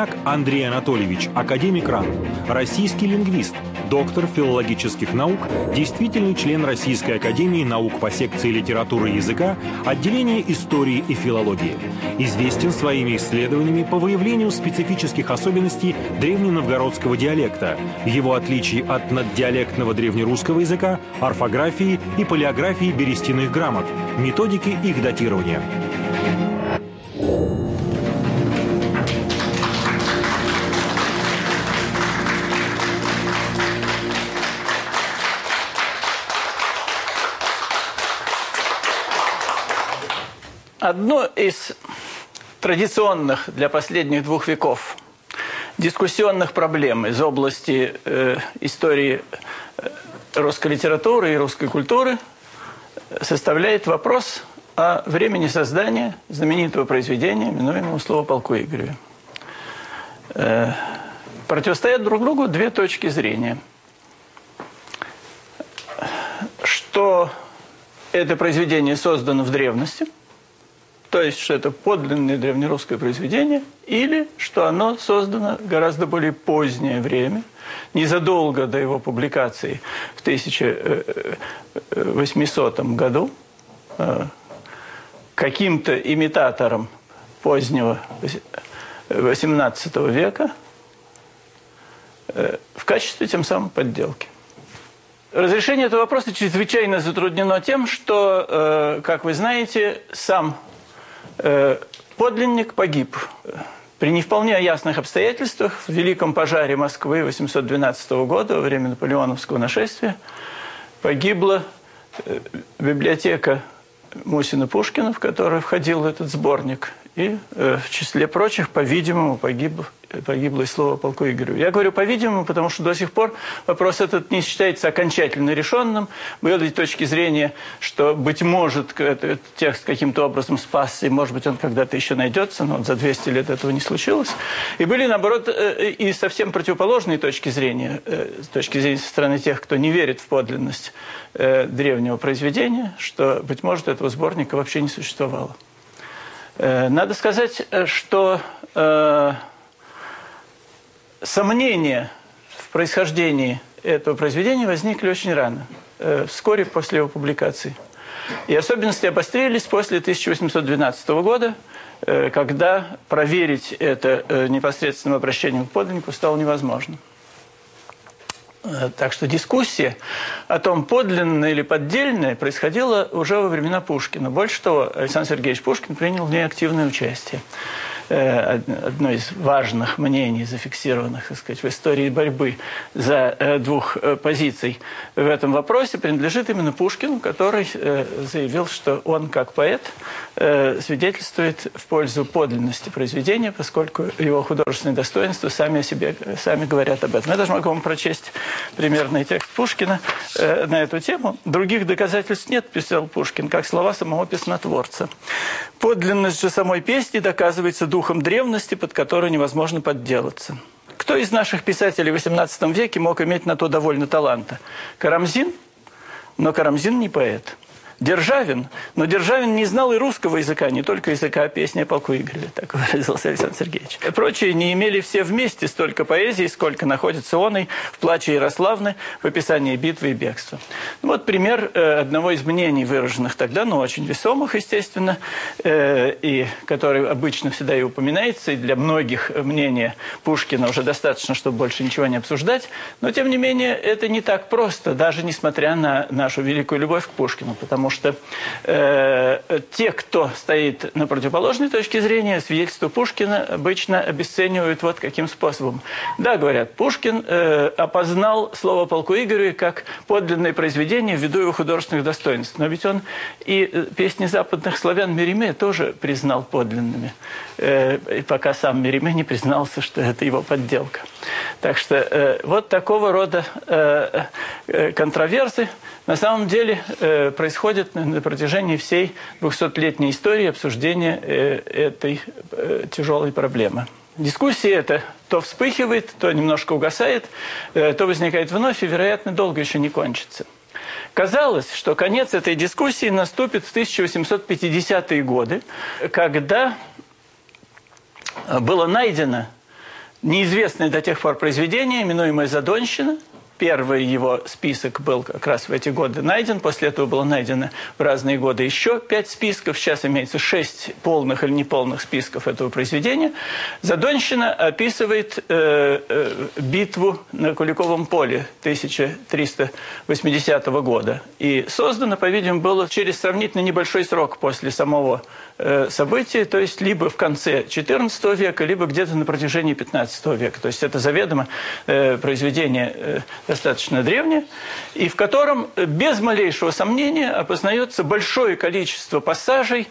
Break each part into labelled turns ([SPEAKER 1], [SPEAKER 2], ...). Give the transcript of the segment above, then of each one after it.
[SPEAKER 1] Залезняк Андрей Анатольевич, академик РАН, российский лингвист, доктор филологических наук, действительный член Российской академии наук по секции литературы и языка, отделения истории и филологии. Известен своими исследованиями по выявлению специфических особенностей древненовгородского диалекта, его отличий от наддиалектного древнерусского языка, орфографии и палеографии берестяных грамот, методики их датирования.
[SPEAKER 2] Одно из традиционных для последних двух веков дискуссионных проблем из области э, истории э, русской литературы и русской культуры составляет вопрос о времени создания знаменитого произведения, именуемого «Слово полку Игореве». Э, противостоят друг другу две точки зрения. Что это произведение создано в древности – то есть, что это подлинное древнерусское произведение, или что оно создано в гораздо более позднее время, незадолго до его публикации в 1800 году, э, каким-то имитатором позднего XVIII века э, в качестве тем самым подделки. Разрешение этого вопроса чрезвычайно затруднено тем, что, э, как вы знаете, сам Э, подлинник погиб при не вполне ясных обстоятельствах в Великом пожаре Москвы 812 года во время наполеоновского нашествия погибла э, библиотека Мусина Пушкина, в которую входил этот сборник. И э, в числе прочих, по-видимому, погиб погибло и слово полку Игорю. Я говорю по-видимому, потому что до сих пор вопрос этот не считается окончательно решенным. Были точки зрения, что, быть может, этот текст каким-то образом спасся, и, может быть, он когда-то еще найдется, но за 200 лет этого не случилось. И были, наоборот, э, и совсем противоположные точки зрения, э, с точки зрения со стороны тех, кто не верит в подлинность э, древнего произведения, что, быть может, этого сборника вообще не существовало. Надо сказать, что сомнения в происхождении этого произведения возникли очень рано, э, вскоре после его публикации. И особенности обострились после 1812 года, э, когда проверить это э, непосредственным обращением к подлиннику стало невозможно. Так что дискуссия о том, подлинное или поддельное, происходила уже во времена Пушкина. Больше того, Александр Сергеевич Пушкин принял в ней активное участие. Э, одно из важных мнений, зафиксированных так сказать, в истории борьбы за э, двух э, позиций в этом вопросе, принадлежит именно Пушкину, который заявил, что он, как поэт, свидетельствует в пользу подлинности произведения, поскольку его художественные достоинства сами о себе сами говорят об этом. Я даже могу вам прочесть примерный текст Пушкина на эту тему. Других доказательств нет, писал Пушкин, как слова самого песнотворца. Подлинность же самой песни доказывается духом древности, под который невозможно подделаться. Кто из наших писателей в XVIII веке мог иметь на то довольно таланта? Карамзин? Но Карамзин не поэт. Державин, но Державин не знал и русского языка, не только языка песни о полку Игореве, так выразился Александр Сергеевич. Прочие не имели все вместе столько поэзии, сколько находится он и в «Плаче Ярославны» в описании битвы и бегства. Вот пример э, одного из мнений, выраженных тогда, но очень весомых, естественно, э, и который обычно всегда и упоминается, и для многих мнения Пушкина уже достаточно, чтобы больше ничего не обсуждать, но, тем не менее, это не так просто, даже несмотря на нашу великую любовь к Пушкину, потому что э, те, кто стоит на противоположной точке зрения, свидетельство Пушкина обычно обесценивают вот каким способом. Да, говорят, Пушкин э, опознал слово полку Игорю как подлинное произведение ввиду его художественных достоинств. Но ведь он и э, песни западных славян Мериме тоже признал подлинными, э, пока сам Мериме не признался, что это его подделка. Так что э, вот такого рода э, э, контроверсы на самом деле э, происходят на протяжении всей 200-летней истории обсуждения э, этой э, тяжелой проблемы. Дискуссия эта то вспыхивает, то немножко угасает, э, то возникает вновь и, вероятно, долго еще не кончится. Казалось, что конец этой дискуссии наступит в 1850-е годы, когда было найдено неизвестное до тех пор произведение, именуемое «Задонщина», Первый его список был как раз в эти годы найден. После этого было найдено в разные годы еще пять списков. Сейчас имеется шесть полных или неполных списков этого произведения. Задонщина описывает э, э, битву на Куликовом поле 1380 года. И создано, по-видимому, было через сравнительно небольшой срок после самого э, события, то есть либо в конце XIV века, либо где-то на протяжении XV века. То есть это заведомо э, произведение э, достаточно древнее, и в котором без малейшего сомнения опознается большое количество пассажей,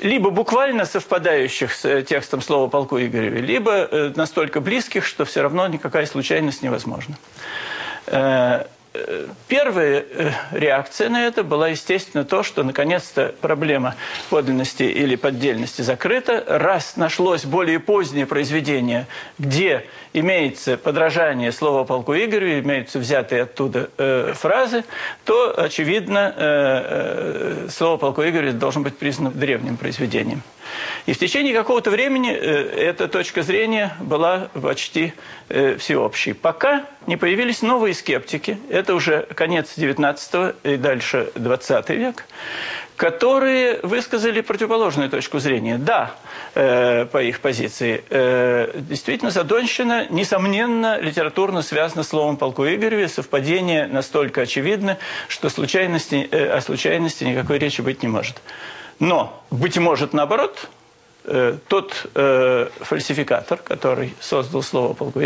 [SPEAKER 2] либо буквально совпадающих с э, текстом слова полку Игореве, либо э, настолько близких, что все равно никакая случайность невозможна. Первая э, реакция на это была, естественно, то, что наконец-то проблема подлинности или поддельности закрыта. Раз нашлось более позднее произведение, где имеется подражание слова полку Игорю, имеются взятые оттуда э, фразы, то, очевидно, э, э, слово полку Игорю должно быть признано древним произведением. И в течение какого-то времени э, эта точка зрения была почти э, всеобщей. Пока не появились новые скептики, это уже конец XIX и дальше XX век, которые высказали противоположную точку зрения. Да, э, по их позиции, э, действительно, Задонщина, несомненно, литературно связана с словом полку Игореве. Совпадение настолько очевидно, что случайности, э, о случайности никакой речи быть не может. Но, быть может, наоборот, э, тот э, фальсификатор, который создал слово полку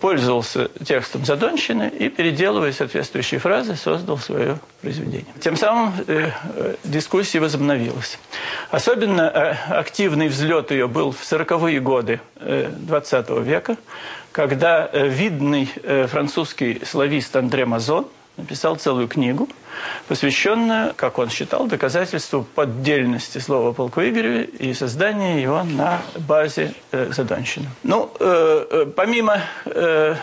[SPEAKER 2] пользовался текстом Задонщины и, переделывая соответствующие фразы, создал свое произведение. Тем самым э, э дискуссия возобновилась. Особенно э, активный взлет ее был в 40-е годы XX э, века, когда э, видный э, французский славист Андре Мазон – написал целую книгу, посвященную, как он считал, доказательству поддельности слова полку Игореве и созданию его на базе э, Задонщины. Ну, э, э, помимо э,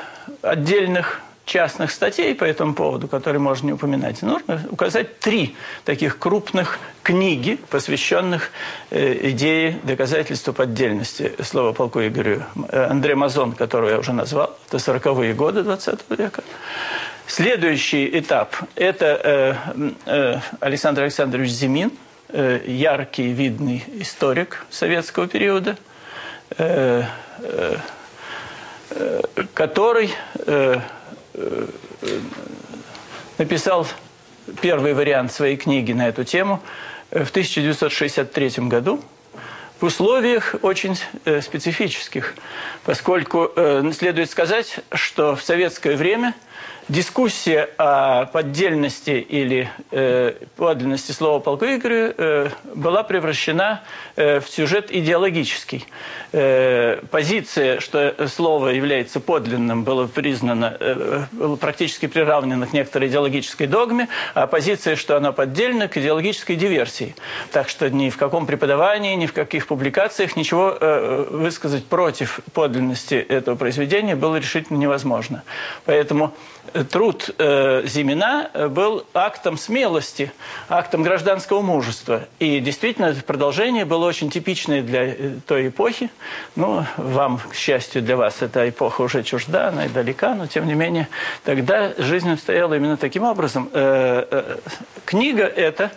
[SPEAKER 2] отдельных частных статей по этому поводу, которые можно не упоминать, нужно указать три таких крупных книги, посвященных э, идее доказательства поддельности слова полку Игорю. Э, Андре Мазон, которого я уже назвал, это 40-е годы 20 века. Следующий этап – это э, э, Александр Александрович Зимин, э, яркий, видный историк советского периода, э, э, э который э, э, написал первый вариант своей книги на эту тему в 1963 году в условиях очень э, специфических, поскольку э, следует сказать, что в советское время – дискуссия о поддельности или э, подлинности слова полку Игорю э, была превращена э, в сюжет идеологический. Э, позиция, что слово является подлинным, была признана, э, практически приравнена к некоторой идеологической догме, а позиция, что оно поддельно, к идеологической диверсии. Так что ни в каком преподавании, ни в каких публикациях ничего э, высказать против подлинности этого произведения было решительно невозможно. Поэтому труд э, Зимина был актом смелости, актом гражданского мужества. И действительно, продолжение было очень типичное для э, той эпохи. Ну, вам, к счастью для вас, эта эпоха уже чужда, она и далека, но тем не менее, тогда жизнь обстояла именно таким образом. Э, э, книга эта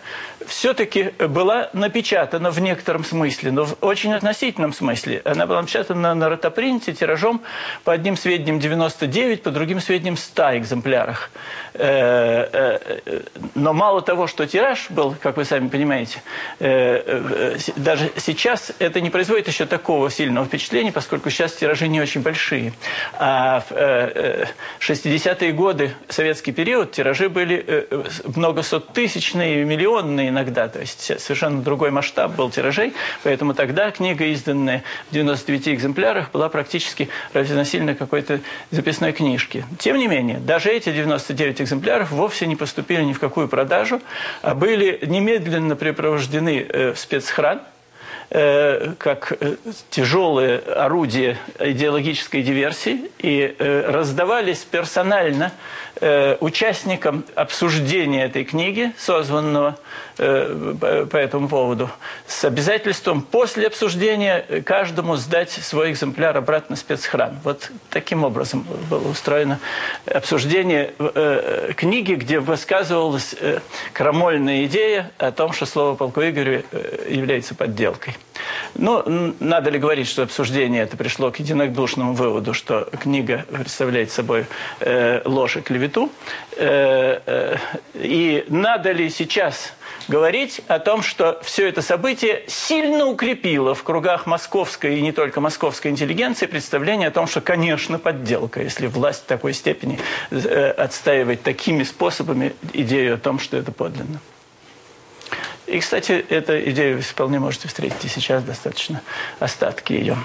[SPEAKER 2] все-таки была напечатана в некотором смысле, но в очень относительном смысле. Она была напечатана на ротопринте тиражом по одним сведениям 99, по другим сведениям 100 экземплярах. Э, э, но мало того, что тираж был, как вы сами понимаете, э, даже сейчас это не производит еще такого сильного впечатления, поскольку сейчас тиражи не очень большие. А в 60-е годы, советский период, тиражи были многосоттысячные, миллионные иногда. То есть совершенно другой масштаб был тиражей. Поэтому тогда книга, изданная в 99 экземплярах, была практически равносильна какой-то записной книжке. Тем не менее, даже эти 99 экземпляров вовсе не поступили ни в какую продажу, а были немедленно припровождены э, в спецхран э, как э, тяжелые орудия идеологической диверсии и раздавались персонально э, участникам обсуждения этой книги, созванного э, по этому поводу, с обязательством после обсуждения каждому сдать свой экземпляр обратно в спецхран. Вот таким образом было устроено обсуждение э, книги, где высказывалась э, крамольная идея о том, что слово полку Игорю э, является подделкой. Ну, надо ли говорить, что обсуждение это пришло к единодушному выводу, что книга представляет собой э, ложь и клевету. Э, э, и надо ли сейчас говорить о том, что все это событие сильно укрепило в кругах московской и не только московской интеллигенции представление о том, что, конечно, подделка, если власть в такой степени э, отстаивает такими способами идею о том, что это подлинно. И, кстати, эту идею вы вполне можете встретить и сейчас достаточно остатки ее.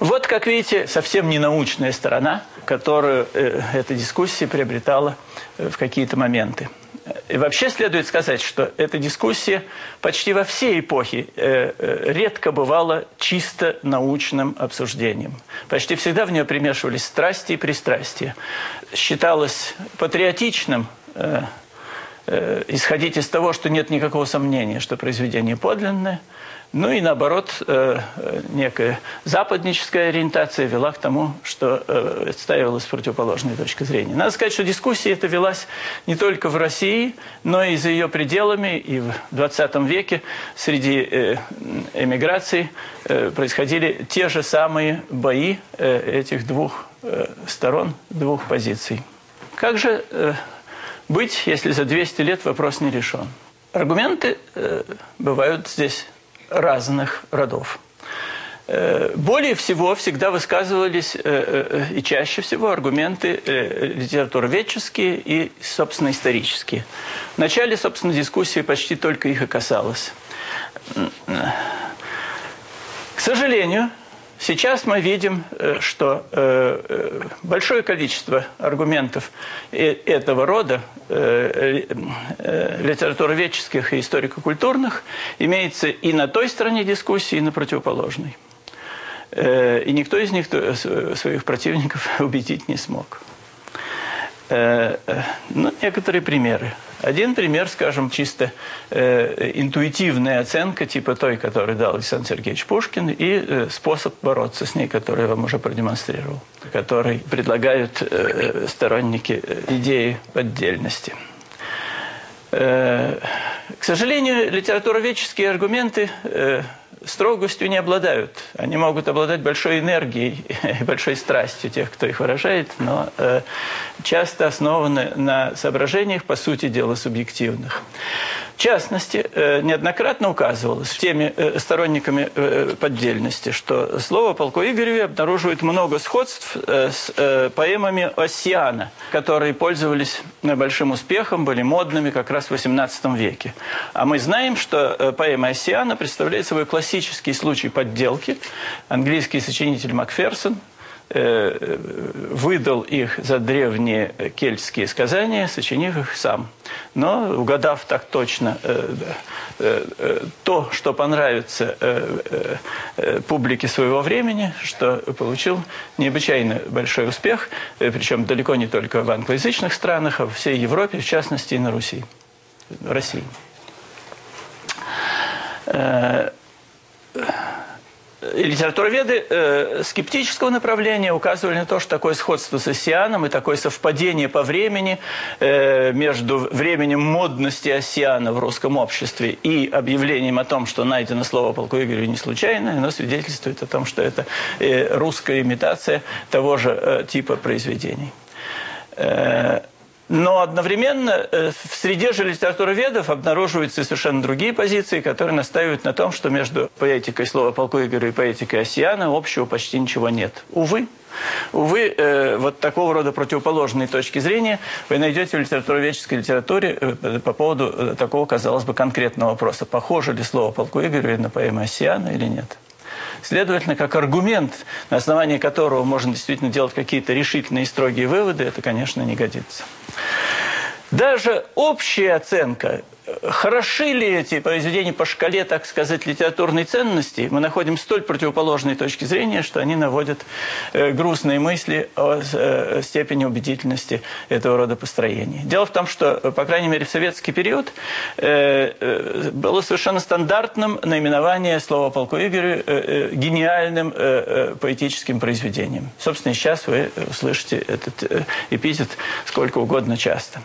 [SPEAKER 2] Вот, как видите, совсем не научная сторона, которую э, эта дискуссия приобретала э, в какие-то моменты. И вообще следует сказать, что эта дискуссия почти во все эпохи э, э, редко бывала чисто научным обсуждением. Почти всегда в нее примешивались страсти и пристрастия. Считалось патриотичным э, Э, исходить из того, что нет никакого сомнения, что произведение подлинное. Ну и наоборот, э, некая западническая ориентация вела к тому, что э, отстаивалась противоположная точка зрения. Надо сказать, что дискуссия эта велась не только в России, но и за ее пределами. И в 20 веке среди эмиграций происходили те же самые бои этих двух сторон, двух позиций. Как же быть, если за 200 лет вопрос не решен. Аргументы э, бывают здесь разных родов. Э, более всего всегда высказывались э, э, и чаще всего аргументы литературоведческие и, собственно, исторические. В начале, собственно, дискуссии почти только их и касалось. К сожалению, Сейчас мы видим, э, что э, э, большое количество аргументов этого рода, литературоведческих и историко-культурных, имеется и на той стороне дискуссии, и на противоположной. И никто из них своих противников убедить не смог. Ну, некоторые примеры. Один пример, скажем, чисто э, интуитивная оценка, типа той, которую дал Александр Сергеевич Пушкин, и э, способ бороться с ней, который я вам уже продемонстрировал, который предлагают э, сторонники э, идеи поддельности. Э, к сожалению, литературоведческие аргументы э, строгостью не обладают. Они могут обладать большой энергией и большой страстью тех, кто их выражает, но э, часто основаны на соображениях, по сути дела, субъективных. Частности, э, неоднократно указывалось теми э, сторонниками э, поддельности, что слово полку Игореве обнаруживает много сходств с поэмами Оссиана, которые пользовались большим успехом, были модными как раз в XVIII веке. А мы знаем, что поэма Оссиана представляет собой классический случай подделки. Английский сочинитель Макферсон выдал их за древние кельтские сказания, сочинив их сам. Но, угадав так точно э, э, то, что понравится публике своего времени, что получил необычайно большой успех, причем далеко не только в англоязычных странах, а во всей Европе, в частности и на Руси, России литературоведы э, скептического направления указывали на то, что такое сходство с Оссианом и такое совпадение по времени э, между временем модности Оссиана в русском обществе и объявлением о том, что найдено слово полку Игорю не случайно, оно свидетельствует о том, что это э, русская имитация того же э, типа произведений. Э, но одновременно э, в среде же литературоведов обнаруживаются совершенно другие позиции, которые настаивают на том, что между поэтикой слова полку Игоря и поэтикой Осияна общего почти ничего нет. Увы, Увы, э, вот такого рода противоположные точки зрения вы найдете в литературоведческой литературе э, по поводу э, такого, казалось бы, конкретного вопроса. Похоже ли слово полку Игорю на поэму Осияна или нет? Следовательно, как аргумент, на основании которого можно действительно делать какие-то решительные и строгие выводы, это, конечно, не годится. Даже общая оценка хороши ли эти произведения по шкале, так сказать, литературной ценности, мы находим столь противоположные точки зрения, что они наводят э, грустные мысли о э, степени убедительности этого рода построений. Дело в том, что, по крайней мере, в советский период э, было совершенно стандартным наименование слова полку Игорю гениальным поэтическим произведением. Собственно, сейчас вы услышите этот эпитет сколько угодно часто.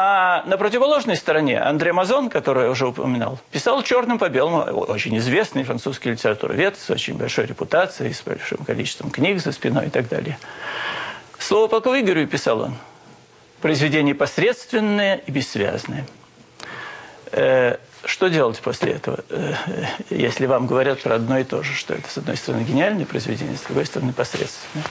[SPEAKER 2] А на противоположной стороне Андре Мазон, который я уже упоминал, писал черным по белому, очень известный французский литературовед с очень большой репутацией, с большим количеством книг за спиной и так далее. Слово полку Игорю писал он. Произведение посредственное и бессвязное. Э, что делать после этого, э, если вам говорят про одно и то же, что это, с одной стороны, гениальное произведение, с другой стороны, посредственное?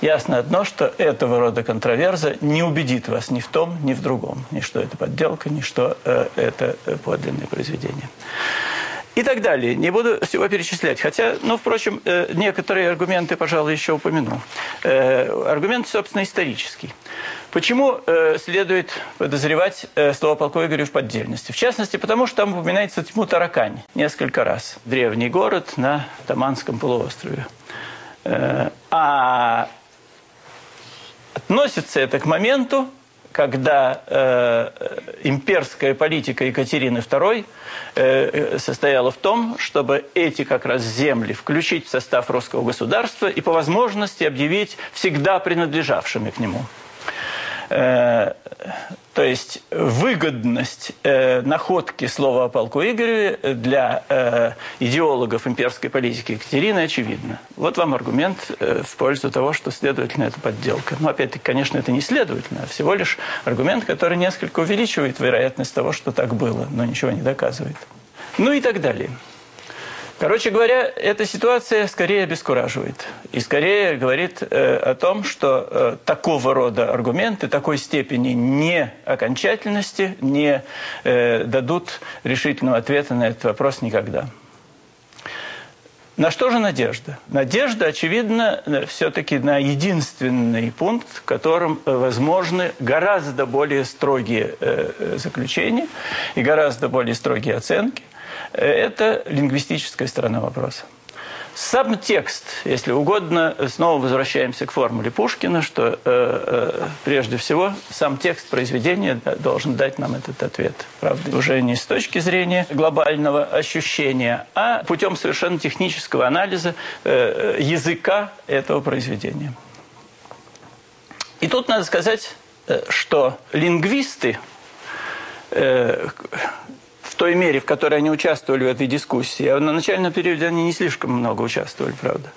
[SPEAKER 2] Ясно одно, что этого рода контроверза не убедит вас ни в том, ни в другом. Ни что это подделка, ни что э, это подлинное произведение. И так далее. Не буду всего перечислять. Хотя, ну, впрочем, э, некоторые аргументы, пожалуй, еще упомяну. Аргумент, собственно, исторический. Почему э, следует подозревать э, слово полку Игорю в поддельности? В частности, потому что там упоминается Тьму Таракань несколько раз. Древний город на Таманском полуострове. Э, а относится это к моменту, когда э, имперская политика Екатерины II э, состояла в том, чтобы эти как раз земли включить в состав русского государства и по возможности объявить всегда принадлежавшими к нему. Э, то есть выгодность э, находки слова о полку Игореве для э, идеологов имперской политики Екатерины очевидна. Вот вам аргумент э, в пользу того, что, следовательно, это подделка. Но, опять-таки, конечно, это не следовательно, а всего лишь аргумент, который несколько увеличивает вероятность того, что так было, но ничего не доказывает. Ну и так далее. Короче говоря, эта ситуация скорее обескураживает. И скорее говорит э, о том, что э, такого рода аргументы такой степени не окончательности не э, дадут решительного ответа на этот вопрос никогда. На что же надежда? Надежда, очевидно, все-таки на единственный пункт, в котором э, возможны гораздо более строгие э, э, заключения и гораздо более строгие оценки – это лингвистическая сторона вопроса. Сам текст, если угодно, снова возвращаемся к формуле Пушкина, что э, э, прежде всего сам текст произведения должен дать нам этот ответ. Правда, уже не с точки зрения глобального ощущения, а путем совершенно технического анализа э, языка этого произведения. И тут надо сказать, э, что лингвисты э, той мере, в которой они участвовали в этой дискуссии, а на начальном периоде они не слишком много участвовали, правда,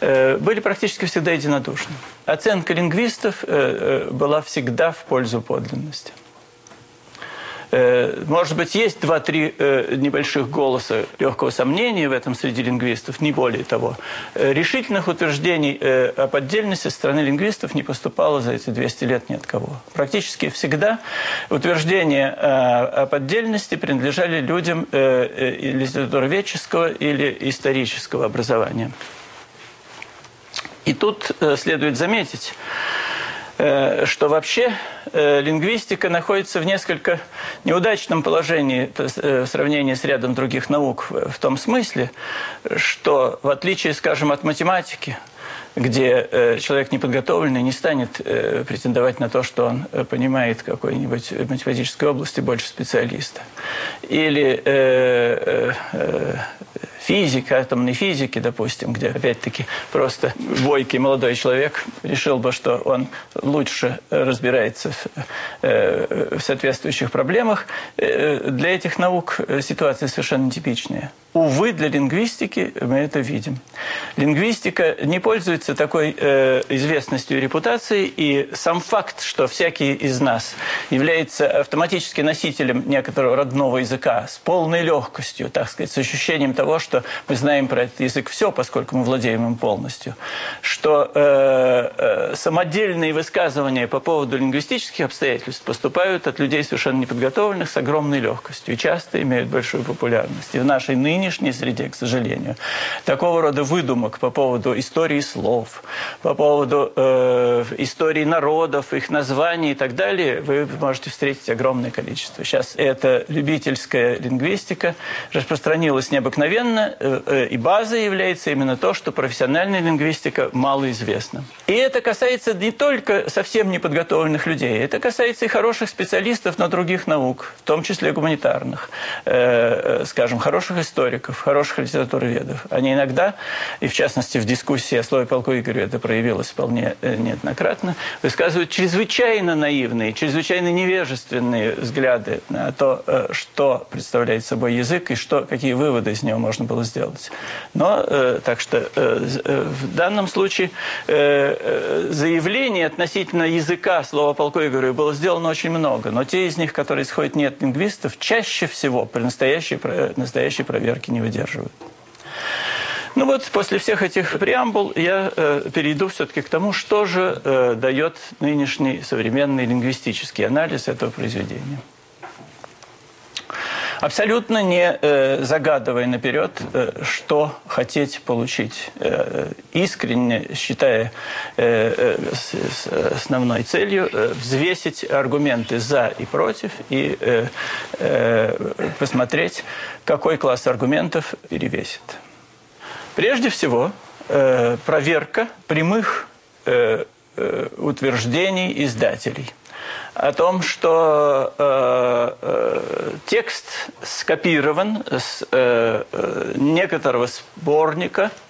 [SPEAKER 2] э, были практически всегда единодушны. Оценка лингвистов э, э, была всегда в пользу подлинности. Э, может быть, есть два-три э, небольших голоса легкого сомнения в этом среди лингвистов, не более того. Э, решительных утверждений о поддельности со стороны лингвистов не поступало за эти 200 лет ни от кого. Практически всегда утверждения о поддельности принадлежали людям литературоведческого или исторического образования. И тут следует заметить, что вообще э, лингвистика находится в несколько неудачном положении э, в сравнении с рядом других наук в том смысле, что в отличие, скажем, от математики, где человек неподготовленный не станет претендовать на то, что он понимает какой-нибудь математической области больше специалиста. Или физика, атомной физики, допустим, где, опять-таки, просто бойкий молодой человек решил бы, что он лучше разбирается в, э, в соответствующих проблемах, э, для этих наук ситуация совершенно типичная. Увы, для лингвистики мы это видим. Лингвистика не пользуется такой э, известностью и репутацией, и сам факт, что всякий из нас является автоматически носителем некоторого родного языка с полной легкостью, так сказать, с ощущением того, что мы знаем про этот язык все, поскольку мы владеем им полностью, что э, э, самодельные высказывания по поводу лингвистических обстоятельств поступают от людей совершенно неподготовленных с огромной легкостью и часто имеют большую популярность. И в нашей ныне нынешней среде, к сожалению, такого рода выдумок по поводу истории слов, по поводу э, истории народов, их названий и так далее, вы можете встретить огромное количество. Сейчас эта любительская лингвистика распространилась необыкновенно, э, э, и базой является именно то, что профессиональная лингвистика малоизвестна. И это касается не только совсем неподготовленных людей, это касается и хороших специалистов на других наук, в том числе гуманитарных, э, э, скажем, хороших историков, хороших литературоведов. Они иногда, и в частности в дискуссии о слове полку Игорю это проявилось вполне э, неоднократно, высказывают чрезвычайно наивные, чрезвычайно невежественные взгляды на то, э, что представляет собой язык и что, какие выводы из него можно было сделать. Но, э, так что в данном случае э, заявлений относительно языка слова полку Игорю было сделано очень много, но те из них, которые исходят не от лингвистов, чаще всего при настоящей, настоящей проверке не выдерживают. Ну вот, после всех этих преамбул я э, перейду все-таки к тому, что же э, дает нынешний современный лингвистический анализ этого произведения. Абсолютно не э, загадывая наперед, э, что хотеть получить, э, искренне считая э, э, с, с основной целью э, взвесить аргументы за и против и э, э, посмотреть, какой класс аргументов перевесит. Прежде всего, э, проверка прямых э, э, утверждений издателей о том, что э, э, текст скопирован с э, э некоторого сборника –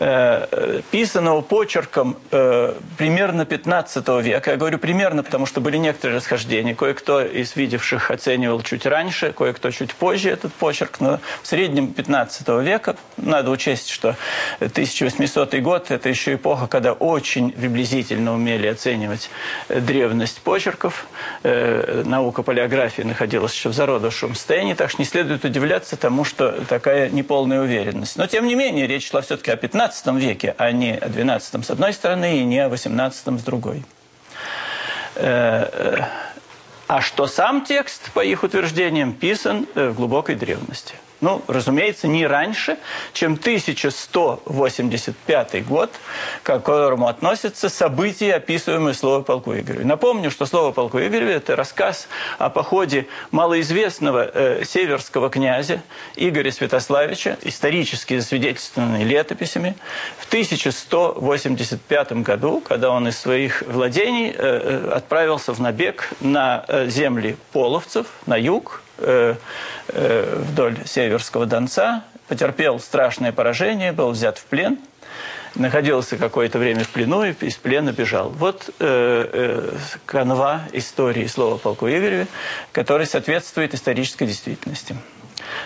[SPEAKER 2] Э, писанного почерком э, примерно 15 века. Я говорю примерно, потому что были некоторые расхождения. Кое-кто из видевших оценивал чуть раньше, кое-кто чуть позже этот почерк. Но в среднем 15 века надо учесть, что 1800 год – это еще эпоха, когда очень приблизительно умели оценивать древность почерков. Э, наука палеографии находилась еще в зародышевом состоянии, так что не следует удивляться тому, что такая неполная уверенность. Но, тем не менее, речь шла все-таки о 15 XVII веке, а не о XII с одной стороны и не о XVIII с другой. Э, э, а что сам текст, по их утверждениям, писан э, в глубокой древности – ну, разумеется, не раньше, чем 1185 год, к которому относятся события, описываемые слово полку Игорю. Напомню, что слово полку Игорю – это рассказ о походе малоизвестного э, северского князя Игоря Святославича, исторически засвидетельствованный летописями, в 1185 году, когда он из своих владений э, э, отправился в набег на э, земли половцев, на юг, Э, э, вдоль Северского Донца, потерпел страшное поражение, был взят в плен, находился какое-то время в плену и из плена бежал. Вот э, канва истории слова полку Игореве, который соответствует исторической действительности.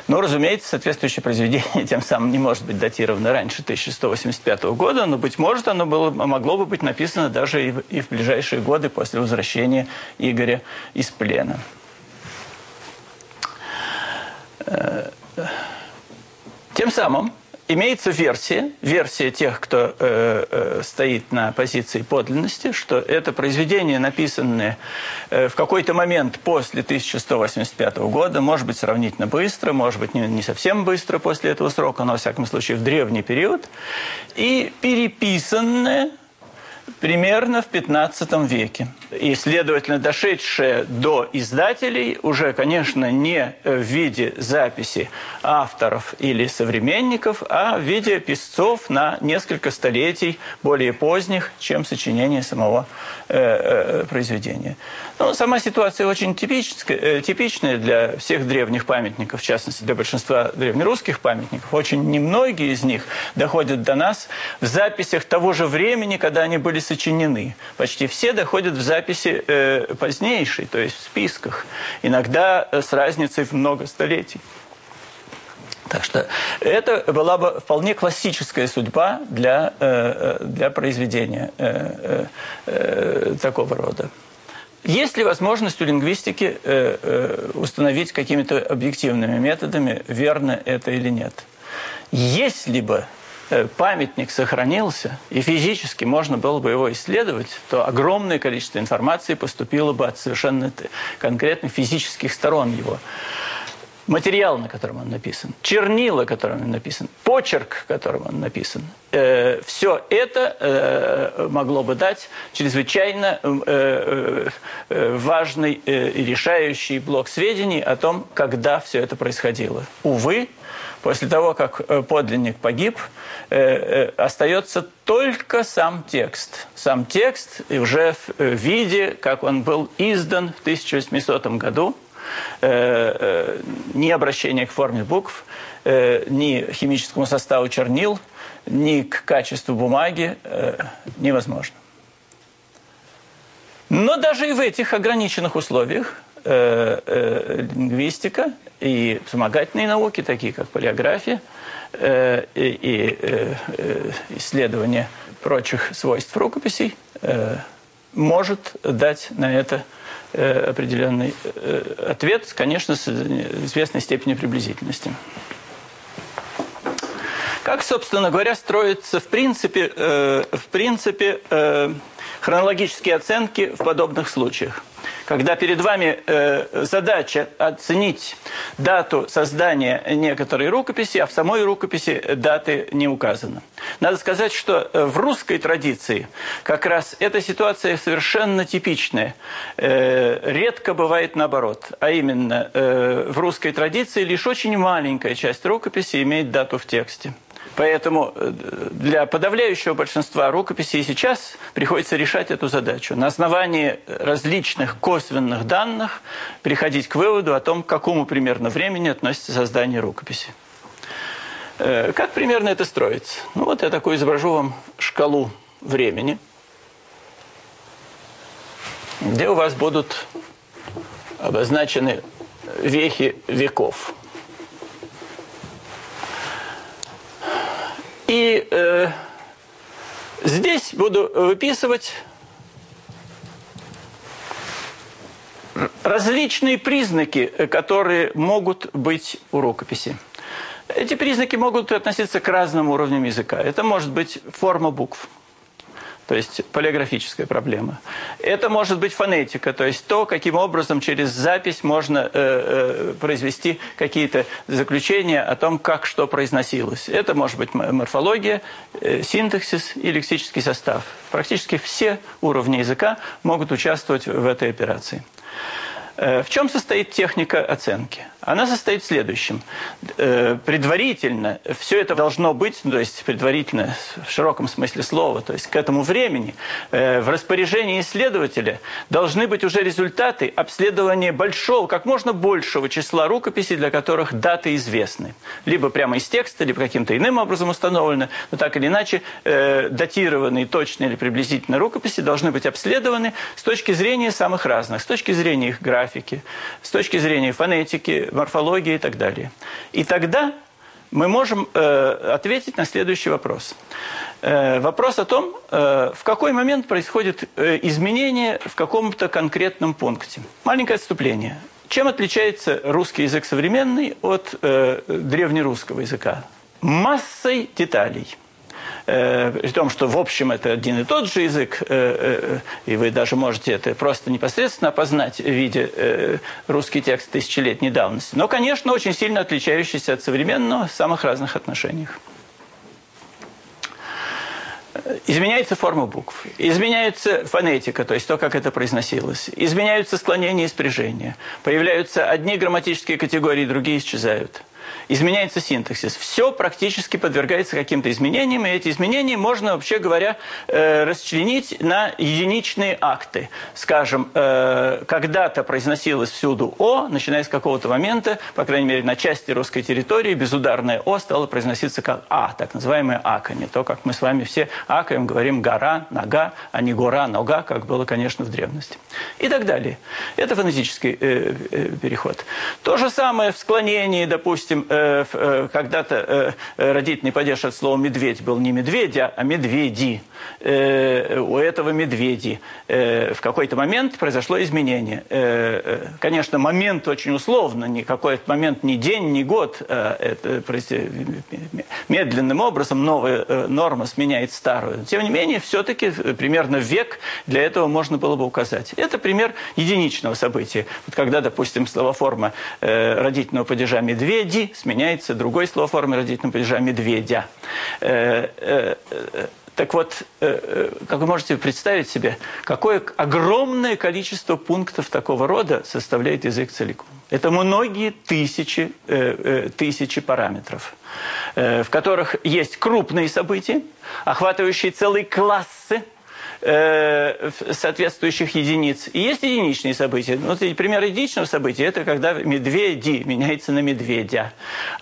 [SPEAKER 2] Но, разумеется, соответствующее произведение тем самым не может быть датировано раньше 1185 года, но, быть может, оно было, могло бы быть написано даже и в, и в ближайшие годы после возвращения Игоря из плена. Тем самым имеется версия, версия тех, кто э, э, стоит на позиции подлинности, что это произведение, написанное э, в какой-то момент после 1185 года, может быть, сравнительно быстро, может быть, не, не совсем быстро после этого срока, но, во всяком случае, в древний период, и переписанное примерно в 15 веке. И, следовательно, дошедшее до издателей уже, конечно, не в виде записи авторов или современников, а в виде писцов на несколько столетий более поздних, чем сочинение самого э, э, произведения. Ну, сама ситуация очень типическая, э, типичная для всех древних памятников, в частности, для большинства древнерусских памятников. Очень немногие из них доходят до нас в записях того же времени, когда они были сочинены. Почти все доходят в записи э, позднейшей, то есть в списках. Иногда э, с разницей в много столетий. Так что это была бы вполне классическая судьба для, э, э для произведения э, э, такого рода. Есть ли возможность у лингвистики э, э, установить какими-то объективными методами, верно это или нет? Если бы э, памятник сохранился, и физически можно было бы его исследовать, то огромное количество информации поступило бы от совершенно конкретных физических сторон его. Материал, на котором он написан, чернила, которым он написан, почерк, которым он написан, э, все это э, могло бы дать чрезвычайно э, э, э важный э, и решающий блок сведений о том, когда все это происходило. Увы, после того, как э, подлинник погиб, э, э, остается только сам текст. Сам текст и уже в виде, как он был издан в 1800 году, ни обращение к форме букв, ни химическому составу чернил, ни к качеству бумаги невозможно. Но даже и в этих ограниченных условиях э, э, лингвистика и вспомогательные науки, такие как полиография э, и, э, э исследование прочих свойств рукописей, э, может дать на это э, определенный э, ответ, конечно, с известной степенью приблизительности. Как, собственно говоря, строится в принципе, э, в принципе э, хронологические оценки в подобных случаях? Когда перед вами э, задача оценить дату создания некоторой рукописи, а в самой рукописи даты не указано. Надо сказать, что э, в русской традиции как раз эта ситуация совершенно типичная. Э, редко бывает наоборот. А именно, э, в русской традиции лишь очень маленькая часть рукописи имеет дату в тексте. Поэтому э, для подавляющего большинства рукописей сейчас приходится решать эту задачу. На основании различных косвенных данных приходить к выводу о том, к какому примерно времени относится создание рукописи. Э, как примерно это строится? Ну вот я такую изображу вам шкалу времени, где у вас будут обозначены вехи веков – И э, здесь буду выписывать различные признаки, которые могут быть у рукописи. Эти признаки могут относиться к разным уровням языка. Это может быть форма букв то есть полиографическая проблема. Это может быть фонетика, то есть то, каким образом через запись можно э, э, произвести какие-то заключения о том, как что произносилось. Это может быть морфология, э, синтаксис и лексический состав. Практически все уровни языка могут участвовать в этой операции. Э, в чем состоит техника оценки? Она состоит в следующем. Э, предварительно все это должно быть, то есть предварительно в широком смысле слова, то есть к этому времени э, в распоряжении исследователя должны быть уже результаты обследования большого, как можно большего числа рукописей, для которых даты известны. Либо прямо из текста, либо каким-то иным образом установлены, но так или иначе датированные точные или приблизительно рукописи должны быть обследованы с точки зрения самых разных, с точки зрения их графики, с точки зрения фонетики, морфологии и так далее. И тогда мы можем э, ответить на следующий вопрос. Э, вопрос о том, э, в какой момент происходит э, изменение в каком-то конкретном пункте. Маленькое отступление. Чем отличается русский язык современный от э, древнерусского языка? Массой деталей при том, что в общем это один и тот же язык, э, э, и вы даже можете это просто непосредственно опознать в виде э, русский текст тысячелетней давности, но, конечно, очень сильно отличающийся от современного в самых разных отношениях. Изменяется форма букв, изменяется фонетика, то есть то, как это произносилось, изменяются склонения и спряжения, появляются одни грамматические категории, другие исчезают – изменяется синтаксис. Все практически подвергается каким-то изменениям, и эти изменения можно, вообще говоря, э, расчленить на единичные акты. Скажем, э, когда-то произносилось всюду «о», начиная с какого-то момента, по крайней мере, на части русской территории, безударное «о» стало произноситься как «а», так называемое «аканье». То, как мы с вами все акаем, говорим «гора», «нога», а не «гора», «нога», как было, конечно, в древности. И так далее. Это фонетический э, переход. То же самое в склонении, допустим, допустим, когда-то родительный падеж от слова «медведь» был не «медведя», а «медведи». У этого «медведи» в какой-то момент произошло изменение. Конечно, момент очень условно, не какой-то момент, ни день, ни год. Это, медленным образом новая норма сменяет старую. Тем не менее, все-таки примерно век для этого можно было бы указать. Это пример единичного события. Вот когда, допустим, словоформа э, родительного падежа «медведи» сменяется другой словоформой родительного падежа «медведя». Э, э, э так вот, как вы можете представить себе, какое огромное количество пунктов такого рода составляет язык целиком. Это многие тысячи, тысячи параметров, в которых есть крупные события, охватывающие целые классы э, соответствующих единиц. И есть единичные события. Вот пример единичного события – это когда медведи меняется на медведя.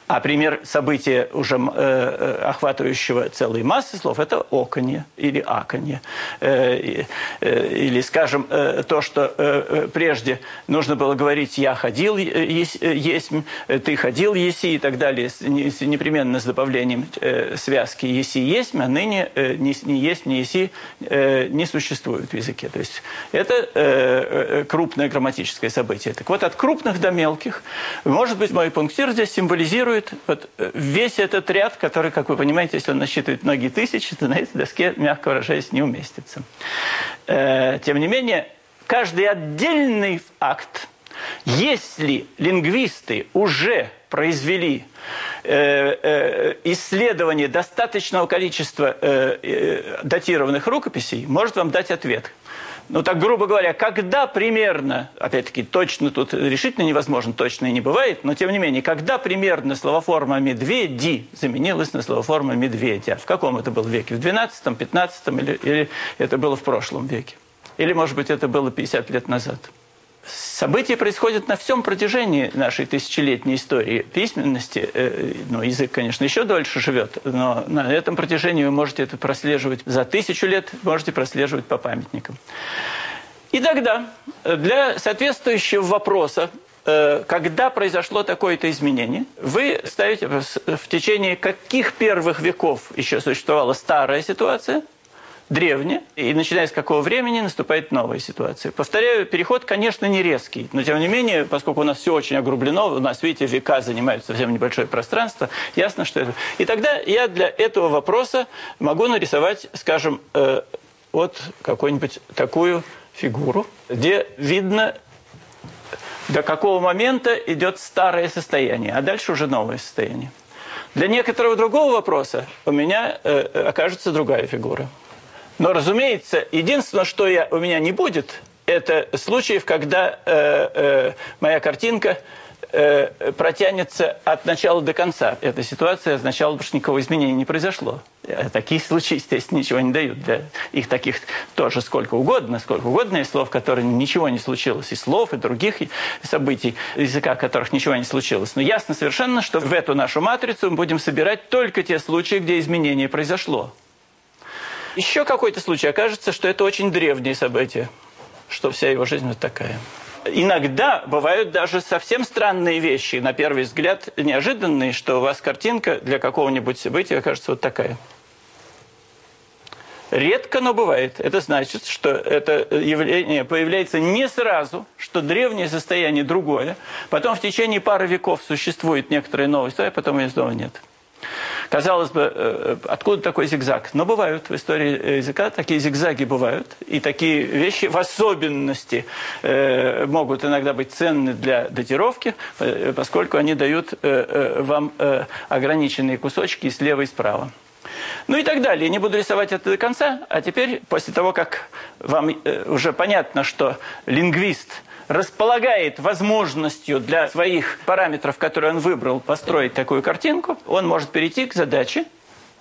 [SPEAKER 2] А пример события, уже э, э, охватывающего целые массы слов – это оконье или аконье. Э, э, или, скажем, э, то, что э, э прежде нужно было говорить «я ходил есть, есть «ты ходил еси» и так далее, с, непременно с добавлением э, связки «еси есть», а ныне э, «не, не есть, не еси» э, не существует в языке. То есть это э, э, крупное грамматическое событие. Так вот, от крупных до мелких, может быть, мой пунктир здесь символизирует вот э, весь этот ряд, который, как вы понимаете, если он насчитывает многие тысячи, то на этой доске, мягко выражаясь, не уместится. Э, тем не менее, каждый отдельный акт, если лингвисты уже произвели э, э, исследование достаточного количества э, э, датированных рукописей, может вам дать ответ. Ну, так грубо говоря, когда примерно, опять-таки, точно тут решительно невозможно, точно и не бывает, но тем не менее, когда примерно словоформа «медведи» заменилась на словоформу «медведя»? В каком это был веке? В 12-м, 15-м или, или это было в прошлом веке? Или, может быть, это было 50 лет назад? События происходят на всем протяжении нашей тысячелетней истории письменности. Э, ну, язык, конечно, еще дольше живет, но на этом протяжении вы можете это прослеживать за тысячу лет, можете прослеживать по памятникам. И тогда для соответствующего вопроса, э, когда произошло такое-то изменение, вы ставите в течение каких первых веков еще существовала старая ситуация – древне, и начиная с какого времени наступает новая ситуация. Повторяю, переход, конечно, не резкий, но тем не менее, поскольку у нас все очень огрублено, у нас, видите, века занимают совсем небольшое пространство, ясно, что это... И тогда я для этого вопроса могу нарисовать, скажем, э, вот какую-нибудь такую фигуру, где видно до какого момента идет старое состояние, а дальше уже новое состояние. Для некоторого другого вопроса у меня э, окажется другая фигура. Но, разумеется, единственное, что я, у меня не будет, это случаев, когда э, э, моя картинка э, протянется от начала до конца. Эта ситуация означала, что никакого изменения не произошло. Э, такие случаи, естественно, ничего не дают. Для их таких тоже сколько угодно, сколько угодно есть слов, которые ничего не случилось, и слов, и других событий, языка которых ничего не случилось. Но ясно совершенно, что в эту нашу матрицу мы будем собирать только те случаи, где изменение произошло. Еще какой-то случай окажется, что это очень древнее событие, что вся его жизнь вот такая. Иногда бывают даже совсем странные вещи, на первый взгляд неожиданные, что у вас картинка для какого-нибудь события окажется вот такая. Редко, но бывает. Это значит, что это явление появляется не сразу, что древнее состояние другое. Потом в течение пары веков существует некоторая новость, а потом ее снова нет. Казалось бы, э, откуда такой зигзаг? Но бывают в истории языка, такие зигзаги бывают. И такие вещи в особенности э, могут иногда быть ценны для датировки, э, поскольку они дают вам ограниченные кусочки слева и справа. Ну и так далее. Не буду рисовать это до конца. А теперь, после того, как вам уже понятно, что лингвист – располагает возможностью для своих параметров, которые он выбрал, построить такую картинку, он может перейти к задаче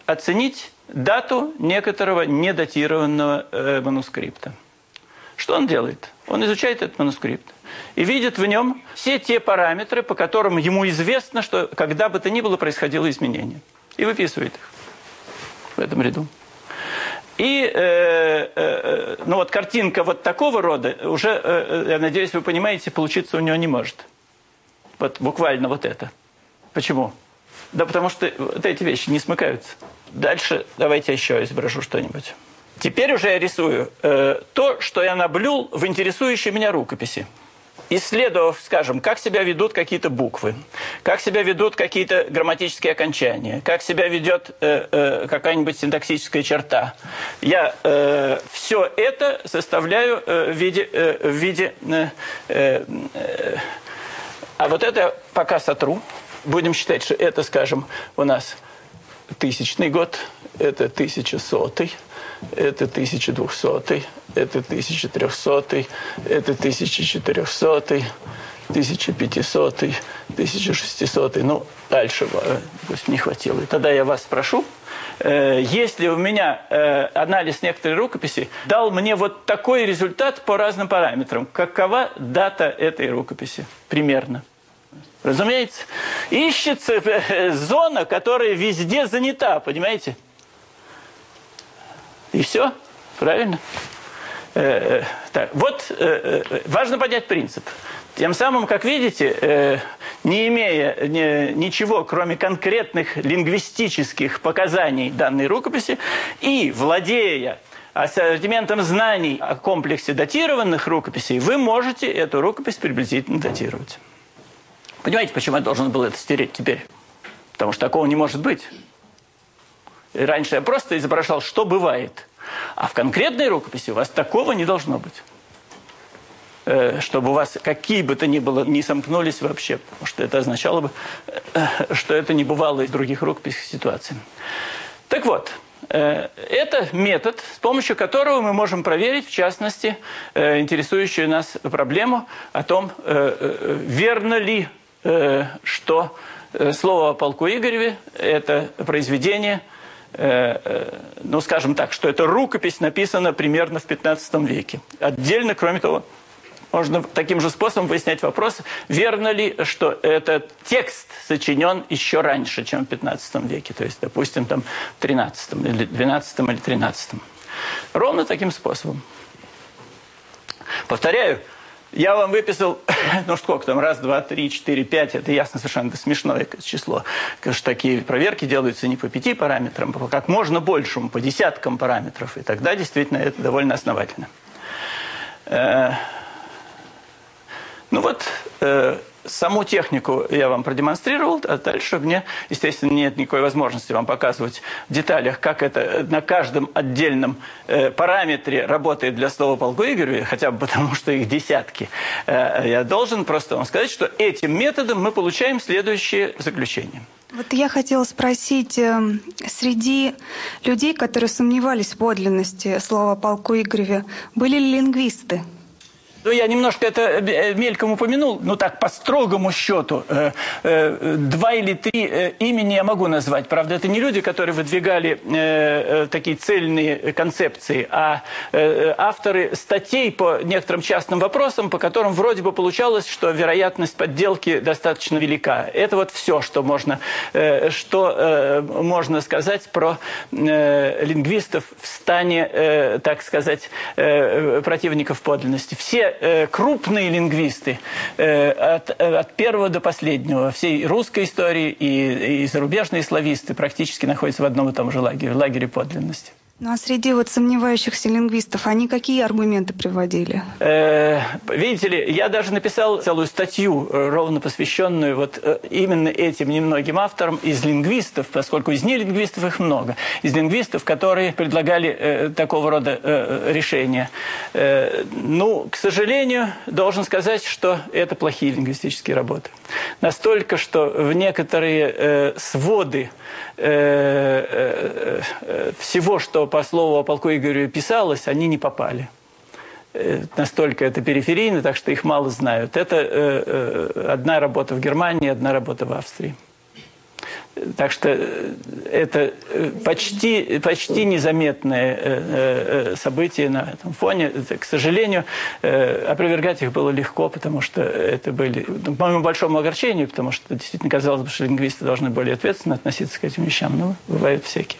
[SPEAKER 2] оценить дату некоторого недатированного э, манускрипта. Что он делает? Он изучает этот манускрипт и видит в нем все те параметры, по которым ему известно, что когда бы то ни было происходило изменение. И выписывает их в этом ряду. И, э, э, э, ну вот картинка вот такого рода уже, э, э, я надеюсь, вы понимаете, получиться у него не может. Вот буквально вот это. Почему? Да потому что вот эти вещи не смыкаются. Дальше давайте еще изображу что-нибудь. Теперь уже я рисую э, то, что я наблюл в интересующей меня рукописи. Исследовав, скажем, как себя ведут какие-то буквы, как себя ведут какие-то грамматические окончания, как себя ведет э, э, какая-нибудь синтаксическая черта, я э, все это составляю э, в виде, э, в виде э, э, а вот это пока сотру. Будем считать, что это, скажем, у нас тысячный год, это тысячесотый, это 1200, это 1300, это 1400, 1500, 1600, ну, дальше э, пусть не хватило. Тогда я вас спрошу, э, если у меня э, анализ некоторой рукописи дал мне вот такой результат по разным параметрам, какова дата этой рукописи примерно? Разумеется, ищется зона, которая везде занята, понимаете? И все, правильно? Э, э, так, вот э, важно понять принцип. Тем самым, как видите, не имея ничего, кроме конкретных лингвистических показаний данной рукописи, и владея ассортиментом знаний о комплексе датированных рукописей, вы можете эту рукопись приблизительно датировать. Понимаете, почему я должен был это стереть теперь? Потому что такого не может быть. Раньше я просто изображал, что бывает. А в конкретной рукописи у вас такого не должно быть. Э, чтобы у вас какие бы то ни было не сомкнулись вообще. Потому что это означало бы, э, что это не бывало из других рукописей ситуаций. Так вот, э, это метод, с помощью которого мы можем проверить, в частности, интересующую нас проблему о том, верно ли, что слово о полку Игореве – это произведение – ну, скажем так, что эта рукопись написана примерно в 15 веке. Отдельно, кроме того, можно таким же способом выяснять вопрос, верно ли, что этот текст сочинен еще раньше, чем в 15 веке, то есть, допустим, там, в 13 или 12 или 13. Ровно таким способом. Повторяю, я вам выписал, ну сколько там, раз, два, три, четыре, пять, это ясно совершенно смешное число. Конечно, такие проверки делаются не по пяти параметрам, а как можно большему, по десяткам параметров. И тогда действительно это довольно основательно. Э, ну вот, э, Саму технику я вам продемонстрировал, а дальше мне, естественно, нет никакой возможности вам показывать в деталях, как это на каждом отдельном э, параметре работает для слова полку Игорю, хотя бы потому, что их десятки. Э, я должен просто вам сказать, что этим методом мы получаем следующее заключение.
[SPEAKER 3] Вот я хотела спросить, э, среди людей, которые сомневались в подлинности слова полку Игореве, были ли лингвисты?
[SPEAKER 2] Ну, я немножко это э, мельком упомянул, но так, по строгому счету, э, э, два или три имени я могу назвать. Правда, это не люди, которые выдвигали такие цельные концепции, а авторы статей по некоторым частным вопросам, по которым вроде бы получалось, что вероятность подделки достаточно велика. Это вот все, что можно, что можно сказать про лингвистов в стане, так сказать, противников подлинности. Все э, крупные лингвисты э, от, э, от первого до последнего всей русской истории и, и зарубежные слависты практически находятся в одном и том же лагере, в лагере подлинности.
[SPEAKER 3] Ну а среди вот сомневающихся лингвистов они какие аргументы приводили?
[SPEAKER 2] Э, видите ли, я даже написал целую статью, э, ровно посвященную вот э, именно этим немногим авторам из лингвистов, поскольку из нелингвистов их много, из лингвистов, которые предлагали э, такого рода э, решения. Э, ну, к сожалению, должен сказать, что это плохие лингвистические работы. Настолько, что в некоторые э, своды Э, э, э, всего, что по слову о полку Игорю писалось, они не попали. Настолько это периферийно, так что их мало знают. Это одна работа в Германии, одна работа в Австрии. Так что это почти, почти незаметное событие на этом фоне. К сожалению, опровергать их было легко, потому что это были, ну, по моему большому огорчению, потому что действительно казалось бы, что лингвисты должны более ответственно относиться к этим вещам. Но бывают всякие.